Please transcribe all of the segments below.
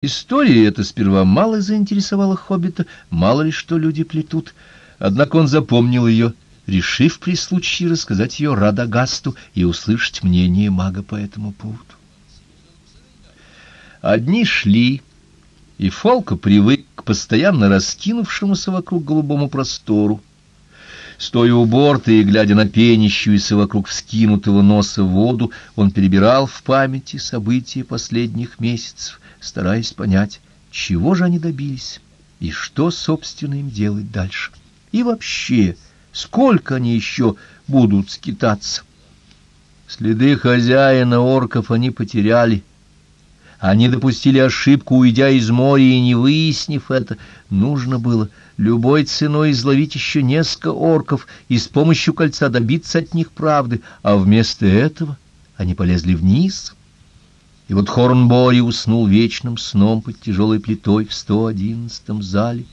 История эта сперва мало заинтересовала хоббита, мало ли что люди плетут, однако он запомнил ее, решив при случае рассказать ее Радагасту и услышать мнение мага по этому поводу. Одни шли, и Фолка привык к постоянно раскинувшемуся вокруг голубому простору. Стоя у борта и глядя на пенящуюся вокруг вскинутого носа воду, он перебирал в памяти события последних месяцев, стараясь понять, чего же они добились и что, собственно, им делать дальше. И вообще, сколько они еще будут скитаться? Следы хозяина орков они потеряли, они допустили ошибку, уйдя из моря и не выяснив это. Нужно было любой ценой изловить еще несколько орков и с помощью кольца добиться от них правды, а вместо этого они полезли вниз. И вот Хорнбори уснул вечным сном под тяжелой плитой в сто одиннадцатом зале,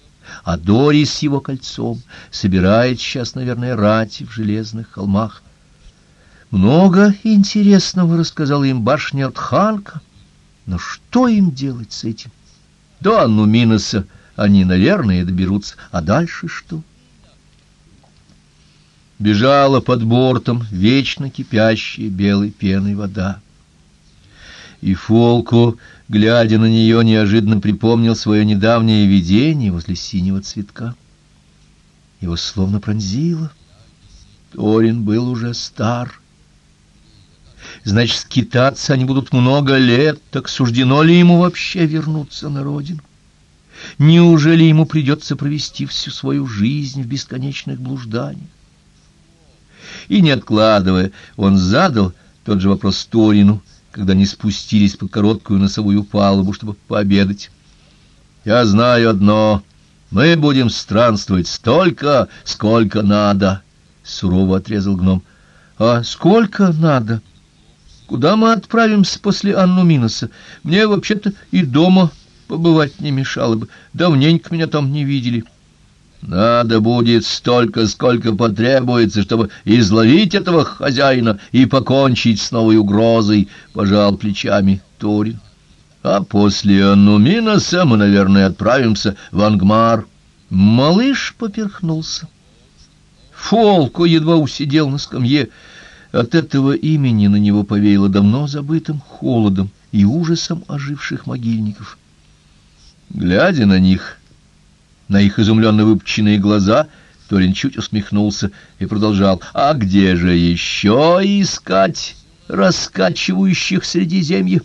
а Дори с его кольцом собирает сейчас, наверное, рати в железных холмах. Много интересного рассказала им башня от Ханка. Но что им делать с этим? До Аннуминоса они, наверное, доберутся. А дальше что? Бежала под бортом вечно кипящая белой пеной вода. И Фолку, глядя на нее, неожиданно припомнил свое недавнее видение возле синего цветка. Его словно пронзило. Торин был уже стар, Значит, скитаться они будут много лет, так суждено ли ему вообще вернуться на родину? Неужели ему придется провести всю свою жизнь в бесконечных блужданиях? И не откладывая, он задал тот же вопрос Торину, когда они спустились под короткую носовую палубу, чтобы пообедать. «Я знаю одно. Мы будем странствовать столько, сколько надо», — сурово отрезал гном. «А сколько надо?» Куда мы отправимся после Анну Миноса? Мне вообще-то и дома побывать не мешало бы. Давненько меня там не видели. Надо будет столько, сколько потребуется, чтобы изловить этого хозяина и покончить с новой угрозой, — пожал плечами Торин. А после Анну Миноса мы, наверное, отправимся в Ангмар. Малыш поперхнулся. Фолко едва усидел на скамье, — от этого имени на него повеяло давно забытым холодом и ужасом оживших могильников. Глядя на них, на их изумленно выпученные глаза, Торин чуть усмехнулся и продолжал. «А где же еще искать раскачивающих Средиземье?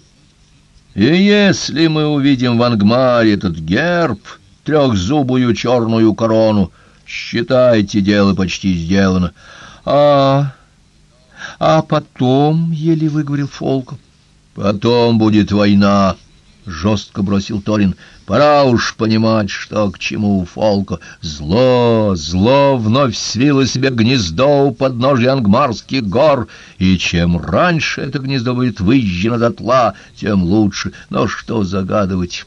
И если мы увидим в Ангмаре этот герб, трехзубую черную корону, считайте, дело почти сделано. А а потом, — еле выговорил Фолко, — потом будет война, — жестко бросил Торин. Пора уж понимать, что к чему, Фолко. Зло, зло вновь свило себе гнездо у подножья Ангмарских гор, и чем раньше это гнездо будет выжжено дотла, тем лучше. Но что загадывать?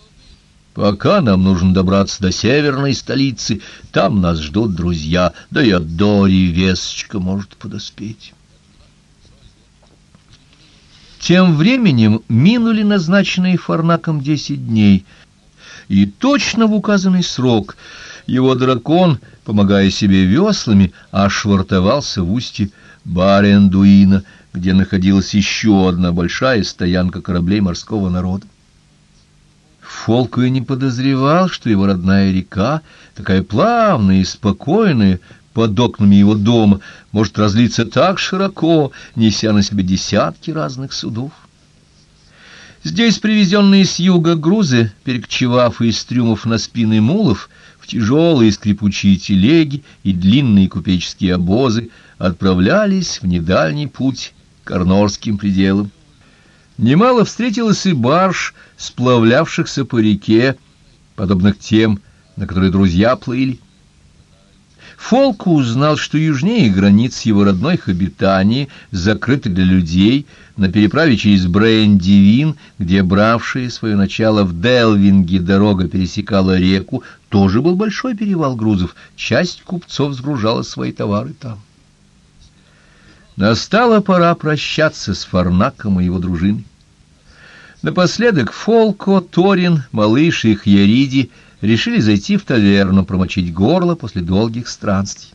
Пока нам нужно добраться до северной столицы, там нас ждут друзья, да и от Дори весточка может подоспеть». Тем временем минули назначенные Фарнаком десять дней, и точно в указанный срок его дракон, помогая себе веслами, ошвартовался в устье Барендуина, где находилась еще одна большая стоянка кораблей морского народа. Фолку и не подозревал, что его родная река, такая плавная и спокойная, под окнами его дома может разлиться так широко, неся на себе десятки разных судов. Здесь привезенные с юга грузы, перекочевав из трюмов на спины мулов, в тяжелые скрипучие телеги и длинные купеческие обозы отправлялись в недальний путь к Арнорским пределам. Немало встретилось и барж, сплавлявшихся по реке, подобных тем, на которые друзья плыли. Фолк узнал, что южнее границ его родной обитаний закрыты для людей на переправе через Брейн-Дивин, где бравшая свое начало в Делвинге дорога пересекала реку, тоже был большой перевал грузов, часть купцов сгружала свои товары там. Настала пора прощаться с Фарнаком и его дружиной. Напоследок Фолко, Торин, малыш и Хьяриди решили зайти в таверну, промочить горло после долгих странствий.